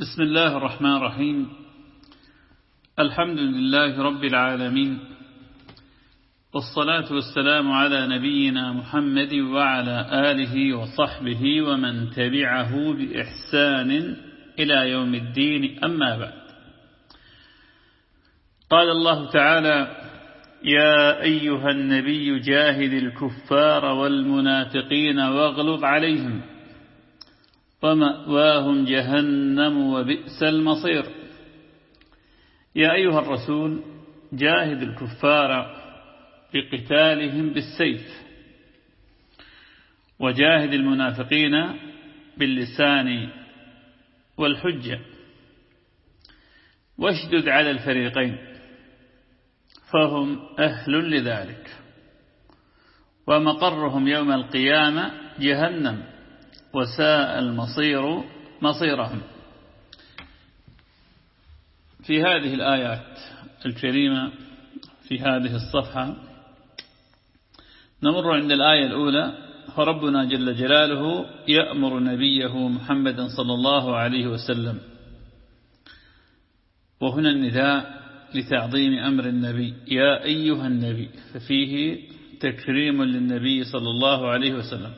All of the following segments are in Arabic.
بسم الله الرحمن الرحيم. الحمد لله رب العالمين. والصلاة والسلام على نبينا محمد وعلى آله وصحبه ومن تبعه بإحسان إلى يوم الدين. أما بعد. قال الله تعالى يا أيها النبي جاهد الكفار والمنافقين واغلظ عليهم. ومأواهم جهنم وبئس المصير. يا أيها الرسول جاهد الكفار بقتالهم بالسيف. وجاهد المنافقين باللسان والحجة. واشدد على الفريقين فهم أهل لذلك. ومقرهم يوم القيامة جهنم. وساء المصير مصيرهم. في هذه الآيات الكريمة في هذه الصفحة نمر عند الآية الأولى فربنا جل جلاله يأمر نبيه محمدا صلى الله عليه وسلم. وهنا النداء لتعظيم أمر النبي. يا أيها النبي ففيه تكريم للنبي صلى الله عليه وسلم.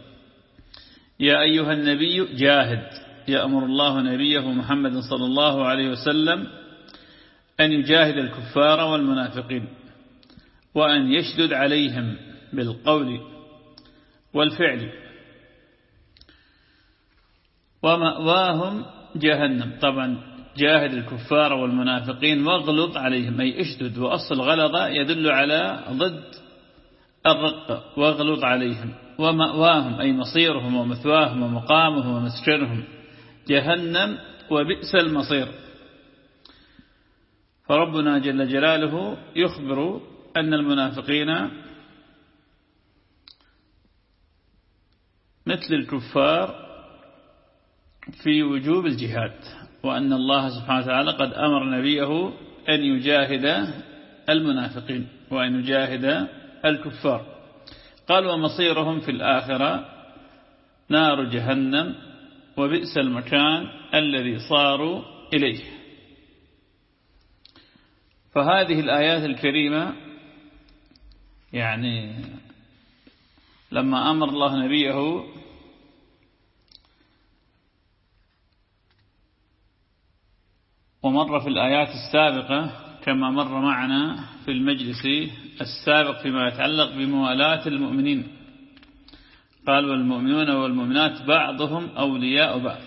يا أيها النبي جاهد. يأمر الله نبيه محمد صلى الله عليه وسلم أن يجاهد الكفار والمنافقين وأن يشدد عليهم بالقول والفعل. ومأواهم جهنم. طبعا جاهد الكفار والمنافقين واغلط عليهم أي اشدد وأصل غلظ يدل على ضد الرقة واغلط عليهم. ومأواهم أي مصيرهم ومثواهم ومقامهم ومسكنهم جهنم وبئس المصير. فربنا جل جلاله يخبر أن المنافقين مثل الكفار في وجوب الجهاد وأن الله سبحانه وتعالى قد أمر نبيه أن يجاهد المنافقين وأن يجاهد الكفار. قال ومصيرهم في الآخرة نار جهنم وبئس المكان الذي صاروا إليه. فهذه الآيات الكريمة يعني لما أمر الله نبيه ومر في الآيات السابقة كما مر معنا في المجلس السابق فيما يتعلق بموالاة المؤمنين. قال والمؤمنون والمؤمنات بعضهم أولياء بعض.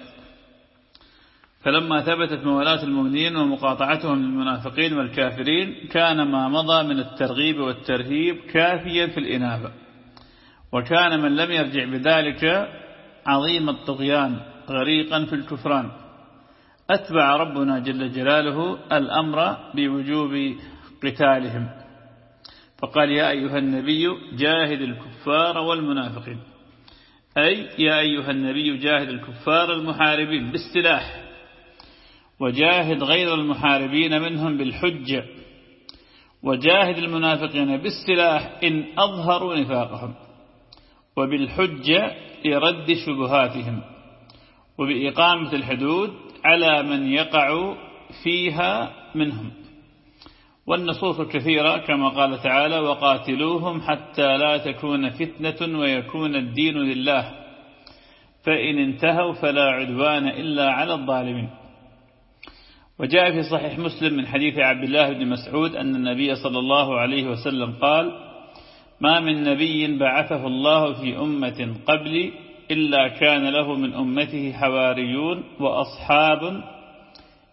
فلما ثبتت موالاة المؤمنين ومقاطعتهم للمنافقين والكافرين كان ما مضى من الترغيب والترهيب كافيا في الإنابة. وكان من لم يرجع بذلك عظيم الطغيان غريقا في الكفران. أتبع ربنا جل جلاله الأمر بوجوب قتالهم. فقال يا أيها النبي جاهد الكفار والمنافقين. أي يا أيها النبي جاهد الكفار المحاربين بالسلاح وجاهد غير المحاربين منهم بالحجة وجاهد المنافقين بالسلاح إن أظهروا نفاقهم وبالحجة لرد شبهاتهم وبإقامة الحدود على من يقع فيها منهم. والنصوص كثيرة كما قال تعالى وقاتلوهم حتى لا تكون فتنة ويكون الدين لله. فإن انتهوا فلا عدوان إلا على الظالمين. وجاء في صحيح مسلم من حديث عبد الله بن مسعود أن النبي صلى الله عليه وسلم قال ما من نبي بعثه الله في أمة قبلي إلا كان له من أمته حواريون وأصحاب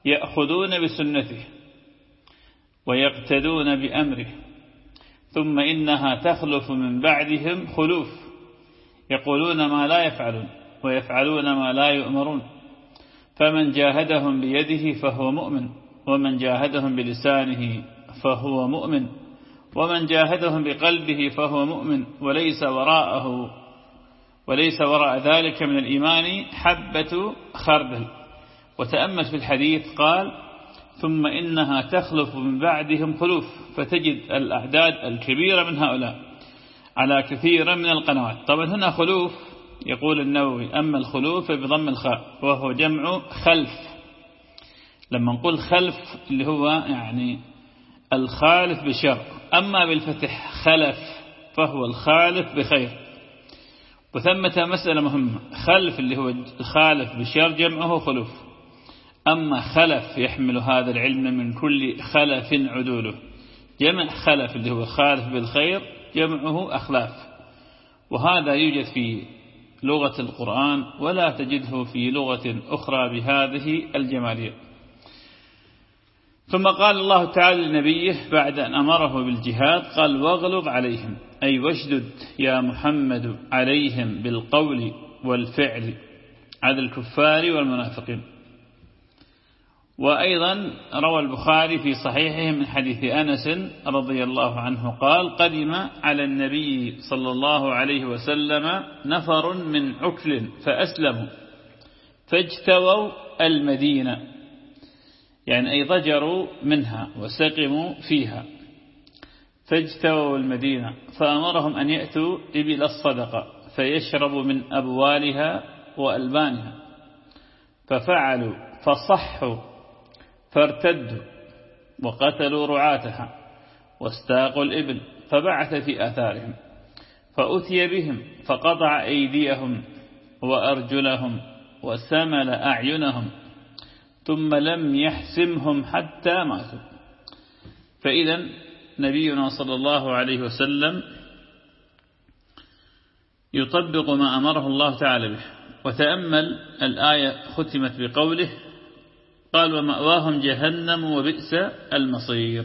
يأخذون بسنته. ويقتدون بأمره. ثم إنها تخلف من بعدهم خلوف. يقولون ما لا يفعلون ويفعلون ما لا يؤمرون. فمن جاهدهم بيده فهو مؤمن ومن جاهدهم بلسانه فهو مؤمن ومن جاهدهم بقلبه فهو مؤمن وليس وراءه وليس وراء ذلك من الإيمان حبة خردل. وتأمل في الحديث قال ثم إنها تخلف من بعدهم خلوف فتجد الأعداد الكبيرة من هؤلاء على كثير من القنوات. طبعا هنا خلوف يقول النووي أما الخلوف بضم الخاء وهو جمع خلف. لما نقول خلف اللي هو يعني الخالف بشر أما بالفتح خلف فهو الخالف بخير. وثمة مسألة مهمة خلف اللي هو الخالف بشر جمعه خلوف. أما خلف يحمل هذا العلم من كل خلف عدوله. جمع خلف اللي هو خالف بالخير جمعه أخلاف. وهذا يوجد في لغة القرآن ولا تجده في لغة أخرى بهذه الجمالية. ثم قال الله تعالى لنبيه بعد أن أمره بالجهاد قال واغلب عليهم أي واشدد يا محمد عليهم بالقول والفعل على الكفار والمنافقين. وأيضا روى البخاري في صحيحه من حديث أنس رضي الله عنه قال قدم على النبي صلى الله عليه وسلم نفر من عكل فأسلموا فاجتووا المدينة يعني أي ضجروا منها وسقموا فيها فاجتووا المدينة فأمرهم أن يأتوا إبل الصدقة فيشربوا من أبوالها وألبانها ففعلوا فصحوا فارتدوا وقتلوا رعاتها واستاقوا الإبل فبعث في آثارهم فأتي بهم فقطع أيديهم وأرجلهم وسمل أعينهم ثم لم يحسمهم حتى ماتوا. فإذا نبينا صلى الله عليه وسلم يطبق ما أمره الله تعالى به وتأمل الآية ختمت بقوله قال ومأواهم جهنم وبئس المصير.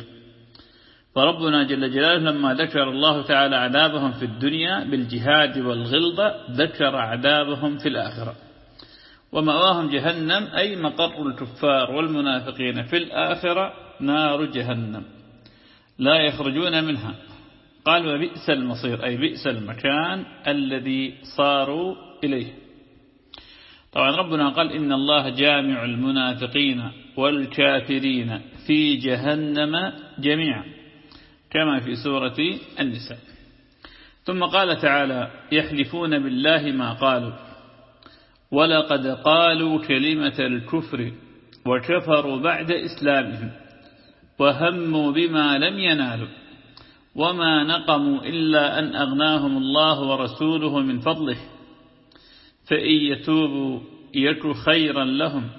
فربنا جل جلاله لما ذكر الله تعالى عذابهم في الدنيا بالجهاد والغلظة ذكر عذابهم في الآخرة. ومأواهم جهنم أي مقر الكفار والمنافقين في الآخرة نار جهنم. لا يخرجون منها. قال وبئس المصير أي بئس المكان الذي صاروا إليه. طبعا ربنا قال إن الله جامع المنافقين والكافرين في جهنم جميعا كما في سورة النساء. ثم قال تعالى يحلفون بالله ما قالوا ولقد قالوا كلمة الكفر وكفروا بعد إسلامهم وهموا بما لم ينالوا وما نقموا إلا أن أغناهم الله ورسوله من فضله. فإن يتوبوا يك خيرا لهم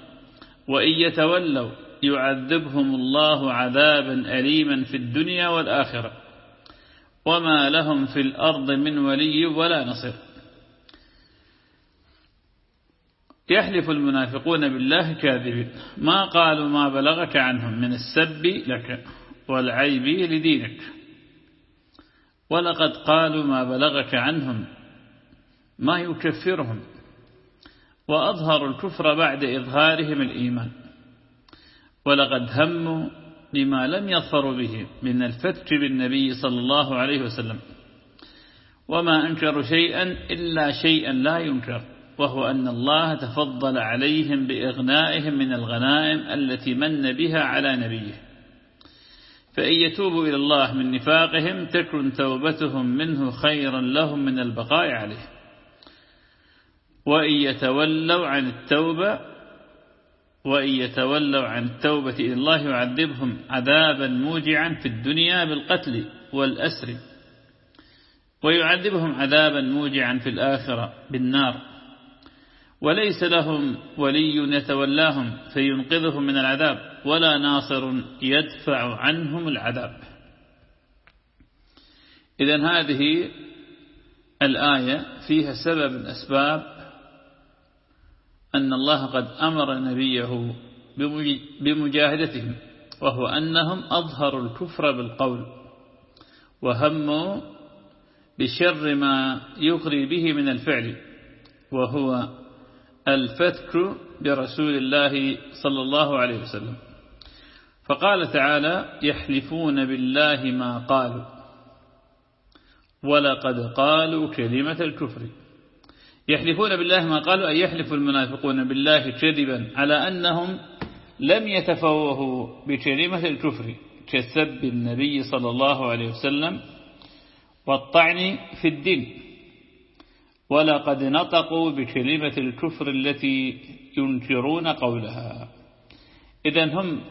وإن يتولوا يعذبهم الله عذابا أليما في الدنيا والآخرة. وما لهم في الأرض من ولي ولا نصر يحلف المنافقون بالله كاذبين. ما قالوا ما بلغك عنهم من السب لك والعيب لدينك. ولقد قالوا ما بلغك عنهم ما يكفرهم. وأظهروا الكفر بعد إظهارهم الإيمان. ولقد هموا بما لم يظفروا به من الفتك بالنبي صلى الله عليه وسلم. وما أنكروا شيئا إلا شيئا لا ينكر وهو أن الله تفضل عليهم بإغنائهم من الغنائم التي من بها على نبيه. فإن يتوبوا إلى الله من نفاقهم تكن توبتهم منه خيرا لهم من البقاء عليه. وإن يتولوا عن التوبة وإن يتولوا عن التوبة إلى الله يعذبهم عذابا موجعا في الدنيا بالقتل والأسر ويعذبهم عذابا موجعا في الآخرة بالنار. وليس لهم ولي يتولاهم فينقذهم من العذاب ولا ناصر يدفع عنهم العذاب. إذا هذه الآية فيها سبب من أسباب أن الله قد أمر نبيه بمجاهدتهم وهو أنهم أظهروا الكفر بالقول وهموا بشر ما يغري به من الفعل وهو الفتك برسول الله صلى الله عليه وسلم. فقال تعالى يحلفون بالله ما قالوا ولقد قالوا كلمة الكفر. يحلفون بالله ما قالوا أن يحلف المنافقون بالله كذبا على أنهم لم يتفوهوا بكلمة الكفر كسب النبي صلى الله عليه وسلم والطعن في الدين. ولقد نطقوا بكلمة الكفر التي ينكرون قولها. إذا هم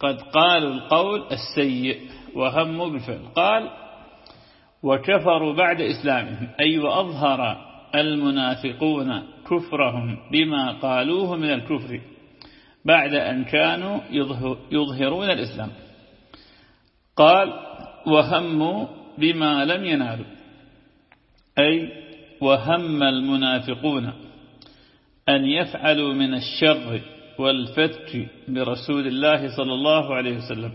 قد قالوا القول السيء وهموا بالفعل قال وكفروا بعد إسلامهم أي وأظهر المنافقون كفرهم بما قالوه من الكفر بعد أن كانوا يظهرون الإسلام. قال وهموا بما لم ينالوا أي وهم المنافقون أن يفعلوا من الشر والفتك برسول الله صلى الله عليه وسلم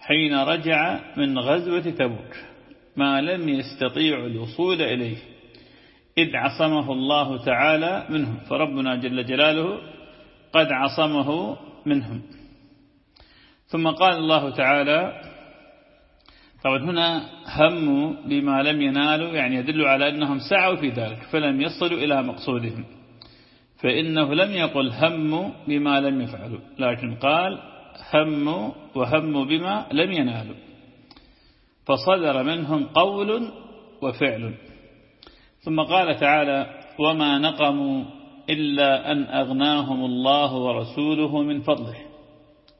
حين رجع من غزوة تبوك ما لم يستطيع الوصول إليه إذ عصمه الله تعالى منهم فربنا جل جلاله قد عصمه منهم. ثم قال الله تعالى طبعا هنا هموا بما لم ينالوا يعني يدل على أنهم سعوا في ذلك فلم يصلوا إلى مقصودهم. فإنه لم يقل هموا بما لم يفعلوا لكن قال هموا وهموا بما لم ينالوا. فصدر منهم قول وفعل. ثم قال تعالى وما نقموا إلا أن أغناهم الله ورسوله من فضله.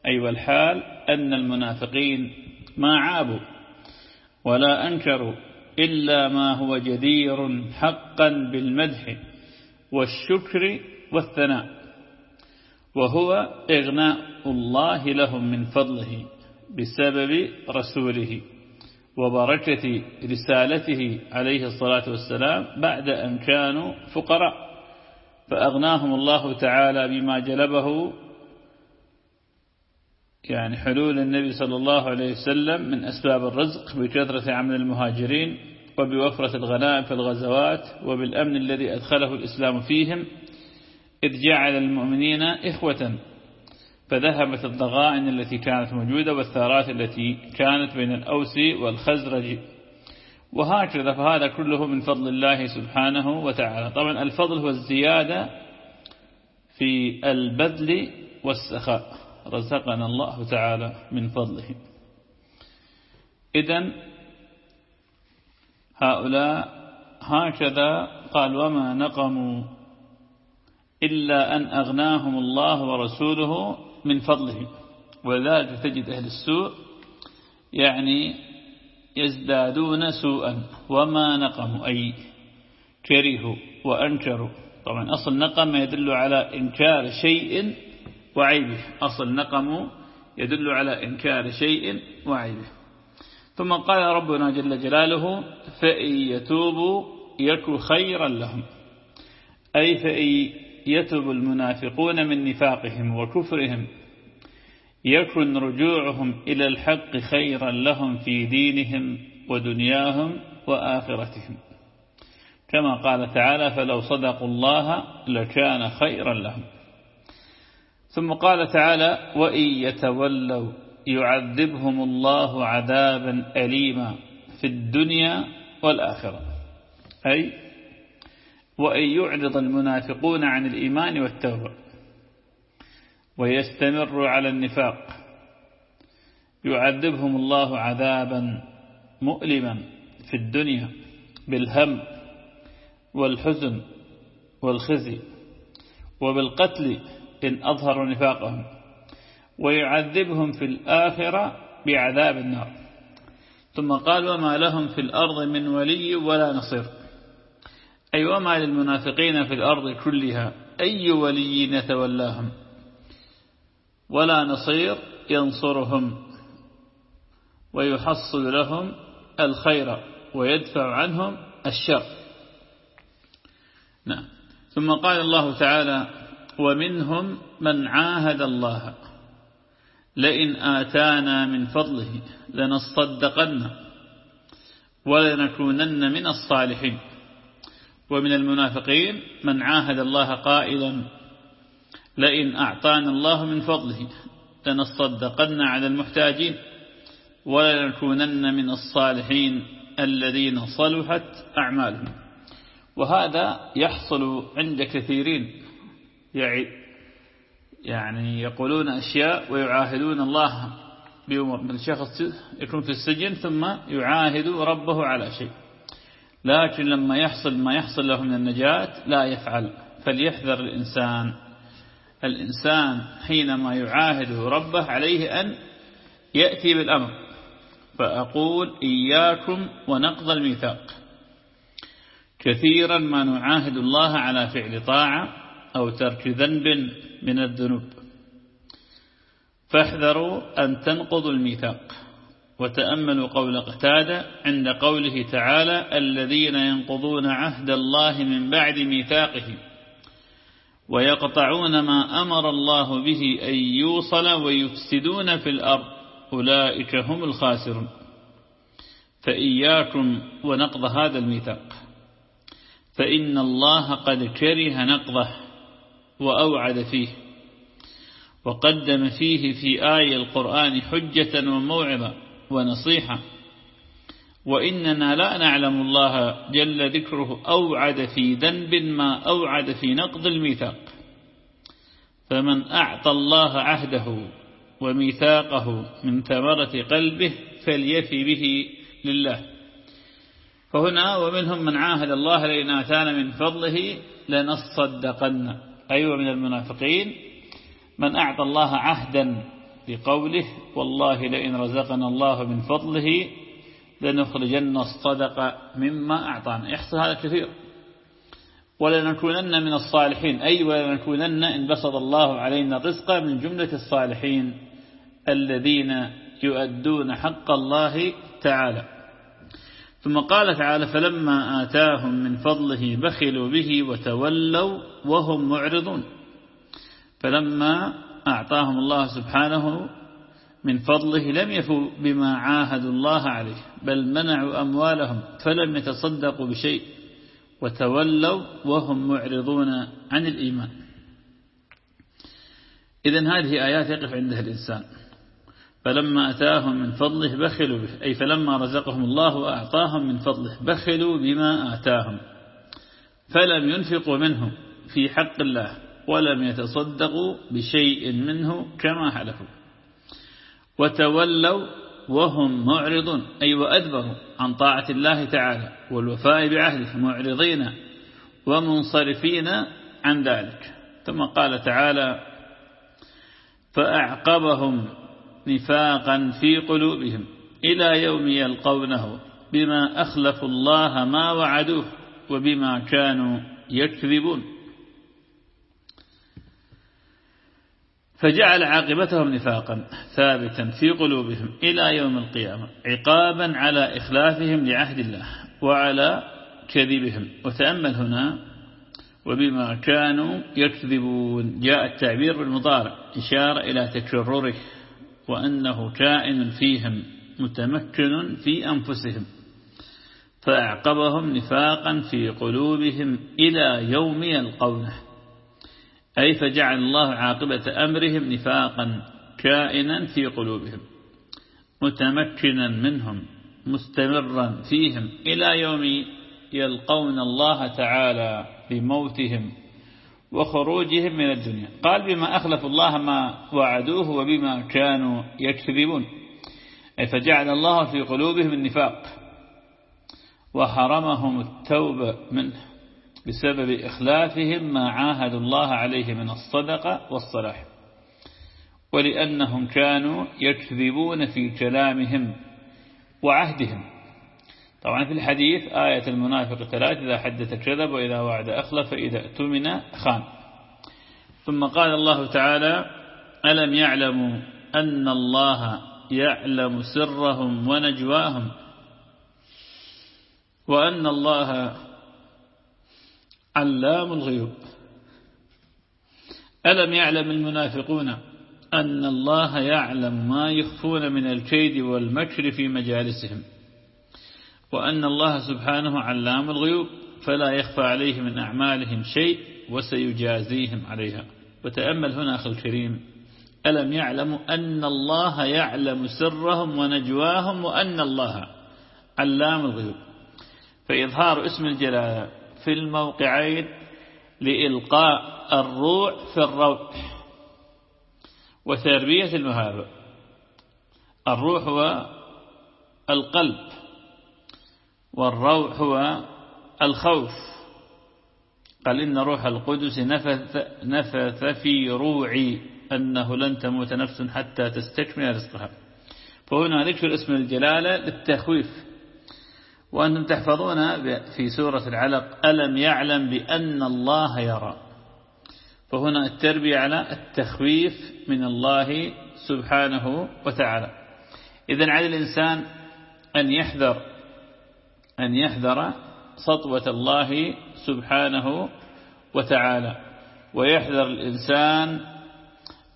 أي والحال أن المنافقين ما عابوا ولا أنكروا إلا ما هو جدير حقا بالمدح والشكر والثناء وهو إغناء الله لهم من فضله بسبب رسوله. وبركة رسالته عليه الصلاة والسلام بعد أن كانوا فقراء. فأغناهم الله تعالى بما جلبه يعني حلول النبي صلى الله عليه وسلم من أسباب الرزق بكثرة عمل المهاجرين وبوفرة الغنائم في الغزوات وبالأمن الذي أدخله الإسلام فيهم إذ جعل المؤمنين إخوة فذهبت الضغائن التي كانت موجودة والثارات التي كانت بين الأوس والخزرج. وهكذا فهذا كله من فضل الله سبحانه وتعالى. طبعا الفضل هو الزيادة في البذل والسخاء. رزقنا الله تعالى من فضله. إذن هؤلاء هكذا قال وما نقموا إلا أن أغناهم الله ورسوله من فضله. ولذلك تجد أهل السوء يعني يزدادون سوءا. وما نقموا أي كرهوا وأنكروا. طبعا أصل نقم يدل على إنكار شيء وعيبه. أصل نقم يدل على إنكار شيء وعيبه. ثم قال ربنا جل جلاله فإن يتوبوا يك خيرا لهم. أي فإن يتوب المنافقون من نفاقهم وكفرهم. يكن رجوعهم إلى الحق خيرا لهم في دينهم ودنياهم وآخرتهم. كما قال تعالى فلو صدقوا الله لكان خيرا لهم. ثم قال تعالى وإن يتولوا يعذبهم الله عذابا أليما في الدنيا والآخرة. أي وأن يعرض المنافقون عن الإيمان والتوبة ويستمر على النفاق يعذبهم الله عذابا مؤلما في الدنيا بالهم والحزن والخزي وبالقتل إن أظهروا نفاقهم ويعذبهم في الآخرة بعذاب النار ثم قال وما لهم في الأرض من ولي ولا نصير أي وما للمنافقين في الأرض كلها أي ولي يتولاهم ولا نصير ينصرهم ويحصل لهم الخير ويدفع عنهم الشر. نعم. ثم قال الله تعالى ومنهم من عاهد الله لئن آتانا من فضله لنصدقن ولنكونن من الصالحين. ومن المنافقين من عاهد الله قائلا لئن أعطانا الله من فضله لنصدقن على المحتاجين ولنكونن من الصالحين الذين صلحت أعمالهم. وهذا يحصل عند كثيرين يعني يقولون أشياء ويعاهدون الله بأمور من شخص يكون في السجن ثم يعاهد ربه على شيء. لكن لما يحصل ما يحصل له من النجاة لا يفعل. فليحذر الإنسان. الإنسان حينما يعاهده ربه عليه أن يأتي بالأمر. فأقول إياكم ونقض الميثاق. كثيرا ما نعاهد الله على فعل طاعة أو ترك ذنب من الذنوب. فاحذروا أن تنقضوا الميثاق. وتأملوا قول قتادة عند قوله تعالى الذين ينقضون عهد الله من بعد ميثاقه ويقطعون ما أمر الله به أن يوصل ويفسدون في الأرض أولئك هم الخاسرون فإياكم ونقض هذا الميثاق فإن الله قد كره نقضه وأوعد فيه وقدم فيه في آية القرآن حجة وموعظة ونصيحة. وإننا لا نعلم الله جل ذكره أوعد في ذنب ما أوعد في نقض الميثاق. فمن أعطى الله عهده وميثاقه من ثمرة قلبه فليفي به لله. فهنا ومنهم من عاهد الله لئن آتانا من فضله لنصدقن. أيوة من المنافقين. من أعطى الله عهدا بقوله والله لئن رزقنا الله من فضله لنخرجن الصدق مما أعطانا. يحصل هذا كثير. ولنكونن من الصالحين. أي ولنكونن إن بسط الله علينا الرزق من جملة الصالحين الذين يؤدون حق الله تعالى. ثم قال تعالى فلما آتاهم من فضله بخلوا به وتولوا وهم معرضون. فلما أعطاهم الله سبحانه من فضله لم يفوا بما عاهدوا الله عليه بل منعوا أموالهم فلم يتصدقوا بشيء وتولوا وهم معرضون عن الإيمان. إذن هذه آيات يقف عندها الإنسان. فلما أتاهم من فضله بخلوا به أي فلما رزقهم الله وأعطاهم من فضله بخلوا بما آتاهم فلم ينفقوا منه في حق الله. ولم يتصدقوا بشيء منه كما حلفوا. وتولوا وهم معرضون أي وأدبروا عن طاعة الله تعالى والوفاء بعهده معرضين ومنصرفين عن ذلك. ثم قال تعالى فأعقبهم نفاقا في قلوبهم إلى يوم يلقونه بما أخلفوا الله ما وعدوه وبما كانوا يكذبون. فجعل عاقبتهم نفاقا ثابتا في قلوبهم إلى يوم القيامة عقابا على إخلافهم لعهد الله وعلى كذبهم. وتأمل هنا وبما كانوا يكذبون. جاء التعبير بالمضارع إشارة إلى تكرره وأنه كائن فيهم متمكن في أنفسهم. فأعقبهم نفاقا في قلوبهم إلى يوم يلقونه. أي فجعل الله عاقبة أمرهم نفاقا كائنا في قلوبهم متمكنا منهم مستمرا فيهم إلى يوم يلقون الله تعالى بموتهم وخروجهم من الدنيا. قال بما أخلف الله ما وعدوه وبما كانوا يكذبون. أي فجعل الله في قلوبهم النفاق وحرمهم التوبة منه. بسبب إخلافهم ما عاهدوا الله عليه من الصدقة والصلاح. ولأنهم كانوا يكذبون في كلامهم وعهدهم. طبعا في الحديث آية المنافق ثلاث إذا حدث كذب وإذا وعد أخلف فإذا اؤتمن خان. ثم قال الله تعالى ألم يعلموا أن الله يعلم سرهم ونجواهم؟ وأن الله علام الغيوب. ألم يعلم المنافقون أن الله يعلم ما يخفون من الكيد والمكر في مجالسهم وأن الله سبحانه علام الغيوب فلا يخفى عليه من أعمالهم شيء وسيجازيهم عليها. وتأمل هنا أخي الكريم ألم يعلموا أن الله يعلم سرهم ونجواهم وأن الله علام الغيوب؟ فإظهار اسم الجلالة في الموقعين لإلقاء الروح في الروح وتربية المهابة. الروح هو القلب والروح هو الخوف. قال إن روح القدس نفث, نفث في روعي أنه لن تموت نفس حتى تستكمل رزقها. فهنا ذكر اسم الجلالة للتخويف. وأنتم تحفظون في سورة العلق ألم يعلم بأن الله يرى؟ فهنا التربية على التخويف من الله سبحانه وتعالى. إذن على الإنسان أن يحذر أن يحذر سطوة الله سبحانه وتعالى ويحذر الإنسان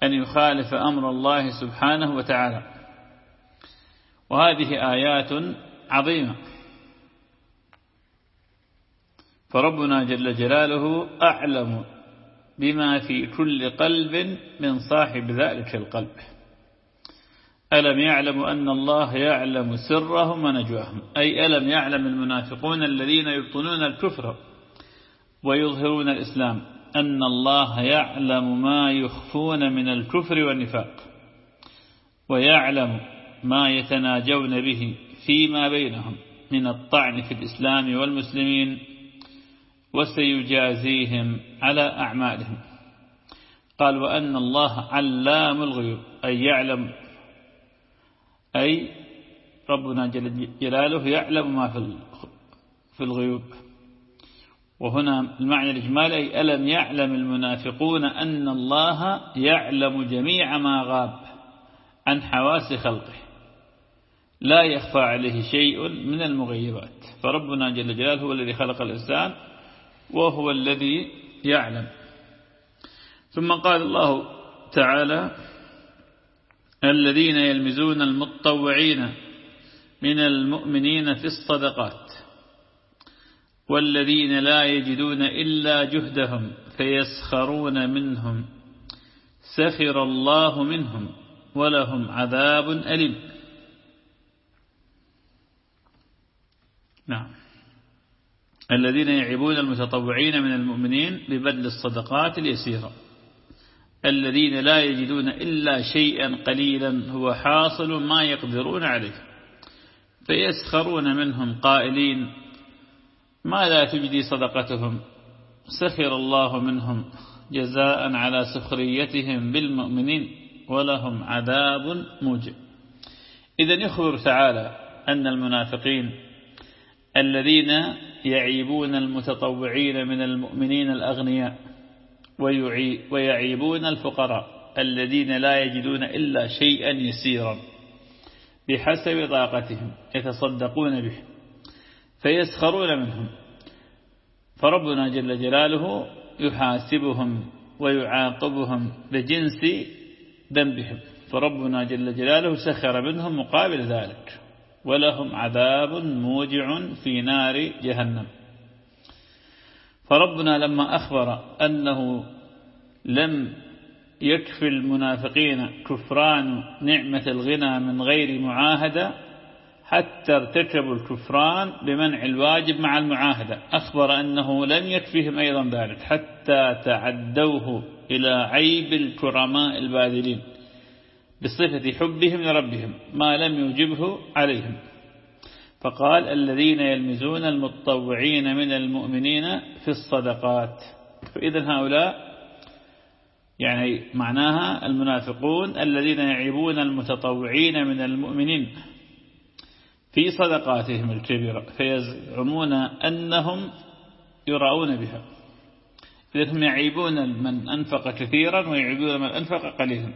أن يخالف أمر الله سبحانه وتعالى. وهذه آيات عظيمة. فربنا جل جلاله أعلم بما في كل قلب من صاحب ذلك القلب. ألم يعلم أن الله يعلم سرهم ونجواهم؟ أي ألم يعلم المنافقون الذين يبطنون الكفر ويظهرون الإسلام أن الله يعلم ما يخفون من الكفر والنفاق ويعلم ما يتناجون به فيما بينهم من الطعن في الإسلام والمسلمين وسيجازيهم على أعمالهم. قال وأن الله علام الغيوب أي يعلم أي ربنا جل جلاله يعلم ما في الغيوب. وهنا المعنى الإجمالي أي ألم يعلم المنافقون أن الله يعلم جميع ما غاب عن حواس خلقه. لا يخفى عليه شيء من المغيبات. فربنا جل جلاله هو الذي خلق الإنسان وهو الذي يعلم. ثم قال الله تعالى الذين يلمزون المتطوعين من المؤمنين في الصدقات والذين لا يجدون إلا جهدهم فيسخرون منهم سخر الله منهم ولهم عذاب أليم. نعم. الذين يعيبون المتطوعين من المؤمنين ببذل الصدقات اليسيرة. الذين لا يجدون إلا شيئا قليلا هو حاصل ما يقدرون عليه. فيسخرون منهم قائلين ما لا تجدي صدقتهم؟ سخر الله منهم جزاء على سخريتهم بالمؤمنين ولهم عذاب موجب إذا يخبر تعالى أن المنافقين الذين يعيبون المتطوعين من المؤمنين الأغنياء ويعيبون الفقراء الذين لا يجدون إلا شيئا يسيرا بحسب طاقتهم يتصدقون به فيسخرون منهم. فربنا جل جلاله يحاسبهم ويعاقبهم بجنس ذنبهم فربنا جل جلاله سخر منهم مقابل ذلك. ولهم عذاب موجع في نار جهنم. فربنا لما أخبر أنه لم يكفي المنافقين كفران نعمة الغنى من غير معاهدة حتى ارتكبوا الكفران بمنع الواجب مع المعاهدة. أخبر أنه لم يكفيهم أيضا ذلك حتى تعدوه إلى عيب الكرماء الباذلين. بصفة حبهم لربهم ما لم يجبه عليهم. فقال الذين يلمزون المتطوعين من المؤمنين في الصدقات. فإذا هؤلاء يعني معناها المنافقون الذين يعيبون المتطوعين من المؤمنين في صدقاتهم الكبيرة فيزعمون أنهم يرعون بها. إذا هم يعيبون من أنفق كثيرا ويعيبون من أنفق قليلا.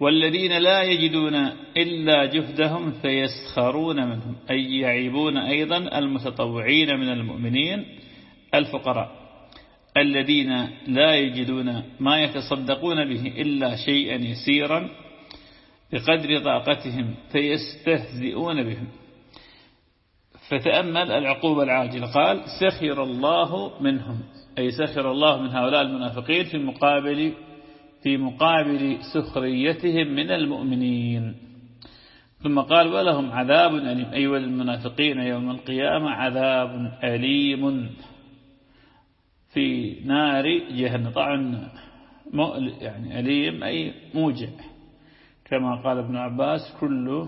والذين لا يجدون إلا جهدهم فيسخرون منهم أي يعيبون أيضا المتطوعين من المؤمنين الفقراء الذين لا يجدون ما يتصدقون به إلا شيئا يسيرا بقدر طاقتهم فيستهزئون بهم. فتأمل العقوبة العاجلة قال سخر الله منهم أي سخر الله من هؤلاء المنافقين في مقابل في مقابل سخريتهم من المؤمنين. ثم قال ولهم عذاب أليم. أي أيوة وللمنافقين يوم القيامة عذاب أليم في نار جهنم. طبعا يعني أليم أي موجع. كما قال ابن عباس كل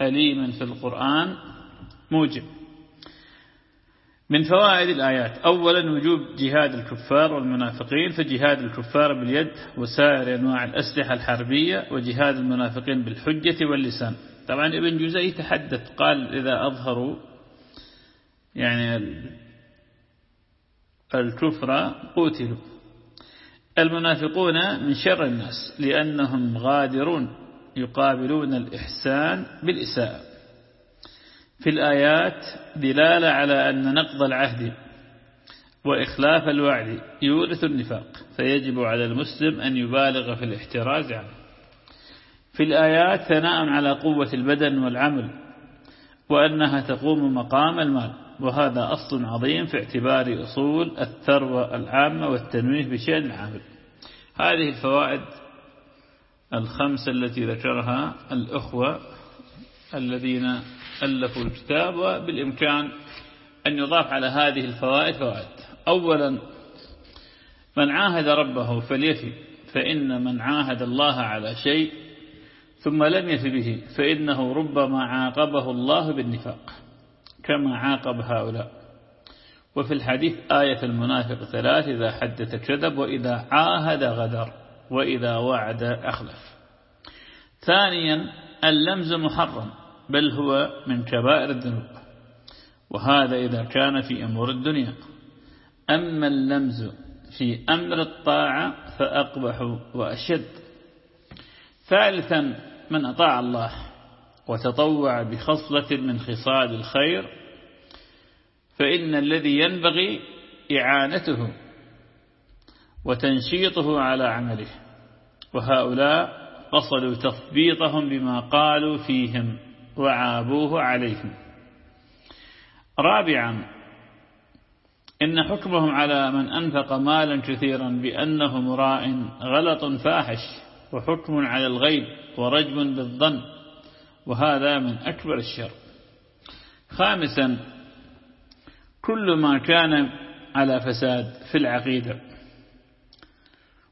أليم في القرآن موجب من فوائد الآيات. أولا وجوب جهاد الكفار والمنافقين فجهاد الكفار باليد وسائر أنواع الأسلحة الحربية وجهاد المنافقين بالحجة واللسان. طبعا ابن جزي تحدث قال إذا أظهروا يعني الكفر قتلوا. المنافقون من شر الناس لأنهم غادرون يقابلون الإحسان بالإساءة. في الآيات دلالة على أن نقض العهد وإخلاف الوعد يورث النفاق فيجب على المسلم أن يبالغ في الاحتراز عنه. في الآيات ثناء على قوة البدن والعمل وأنها تقوم مقام المال وهذا أصل عظيم في اعتبار أصول الثروة العامة والتنويه بشأن العامل. هذه الفوائد الخمسة التي ذكرها الأخوة الذين ألفوا الكتاب وبالإمكان أن يضاف على هذه الفوائد فوائد. أولا من عاهد ربه فليفي فإن من عاهد الله على شيء ثم لم يف به فإنه ربما عاقبه الله بالنفاق كما عاقب هؤلاء. وفي الحديث آية المنافق ثلاث إذا حدث كذب وإذا عاهد غدر وإذا وعد أخلف. ثانيا اللمز محرم. بل هو من كبائر الذنوب. وهذا إذا كان في أمور الدنيا. أما اللمز في أمر الطاعة فأقبح وأشد. ثالثا من أطاع الله وتطوع بخصلة من خصال الخير فإن الذي ينبغي إعانته وتنشيطه على عمله. وهؤلاء قصدوا تثبيطهم بما قالوا فيهم. وعابوه عليهم. رابعا إن حكمهم على من أنفق مالا كثيرا بأنه مراء غلط فاحش وحكم على الغيب ورجم بالظن وهذا من أكبر الشر. خامسا كل ما كان على فساد في العقيدة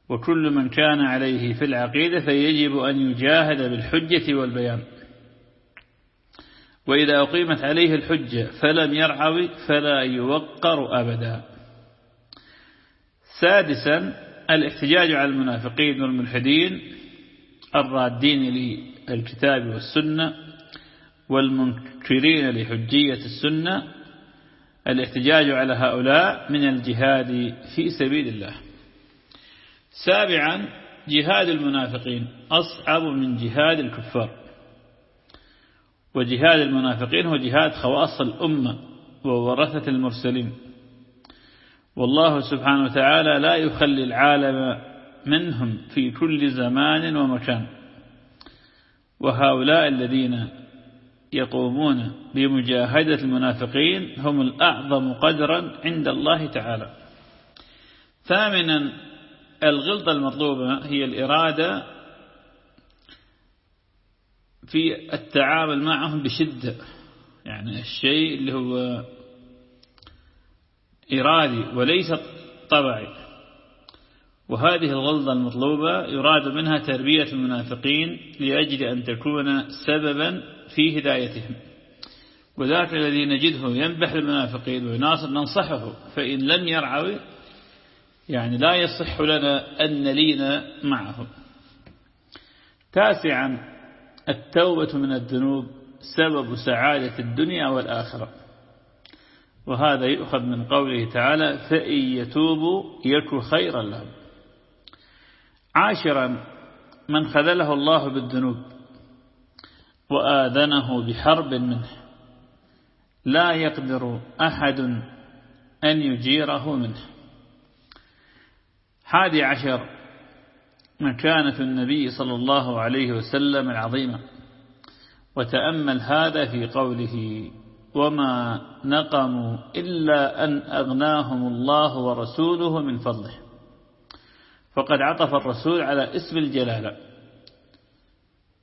وكل من كان عليه في العقيدة فيجب أن يجاهد بالحجة والبيان. وإذا أقيمت عليه الحجة فلم يرعوي فلا يوقر أبدا. سادسا الاحتجاج على المنافقين والملحدين الرادين للكتاب والسنة والمنكرين لحجية السنة الاحتجاج على هؤلاء من الجهاد في سبيل الله. سابعا جهاد المنافقين أصعب من جهاد الكفار. وجهاد المنافقين هو جهاد خواص الأمة وورثة المرسلين. والله سبحانه وتعالى لا يخلي العالم منهم في كل زمان ومكان. وهؤلاء الذين يقومون بمجاهدة المنافقين هم الأعظم قدرا عند الله تعالى. ثامنا الغلطة المطلوبة هي الإرادة في التعامل معهم بشدة. يعني الشيء اللي هو إرادي وليس طبعي. وهذه الغلظة المطلوبة يراد منها تربية المنافقين لأجل أن تكون سببا في هدايتهم. وذاك الذي نجده ينبح المنافقين ويناصر ننصحه فإن لم يرعوي يعني لا يصح لنا أن نلين معه تاسعا التوبة من الذنوب سبب سعادة الدنيا والآخرة. وهذا يؤخذ من قوله تعالى فإن يتوبوا يك خيرا لهم. عاشرا من خذله الله بالذنوب وآذنه بحرب منه. لا يقدر أحد أن يجيره منه. حادي عشر مكانة النبي صلى الله عليه وسلم العظيمة. وتأمل هذا في قوله وما نقموا إلا أن أغناهم الله ورسوله من فضله. فقد عطف الرسول على اسم الجلالة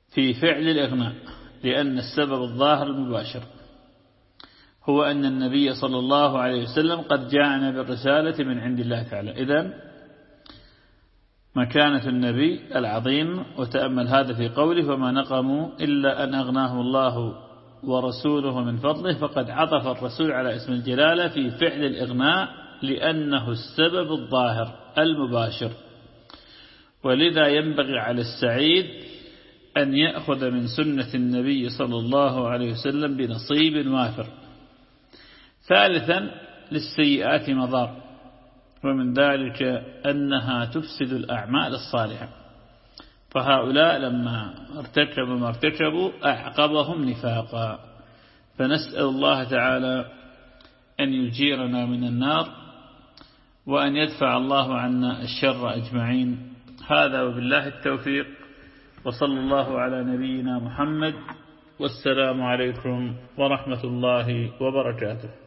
في فعل الإغناء لأن السبب الظاهر المباشر هو أن النبي صلى الله عليه وسلم قد جاءنا بالرسالة من عند الله تعالى. إذن مكانة النبي العظيم وتأمل هذا في قوله وما نقموا إلا أن أغناهم الله ورسوله من فضله فقد عطف الرسول على اسم الجلالة في فعل الإغناء لأنه السبب الظاهر المباشر. ولذا ينبغي على السعيد أن يأخذ من سنة النبي صلى الله عليه وسلم بنصيب وافر. ثالثا للسيئات مضار. ومن ذلك أنها تفسد الأعمال الصالحة. فهؤلاء لما ارتكبوا ما ارتكبوا أعقبهم نفاقا. فنسأل الله تعالى أن يجيرنا من النار وأن يدفع الله عنا الشر أجمعين. هذا وبالله التوفيق. وصلى الله على نبينا محمد. والسلام عليكم ورحمة الله وبركاته.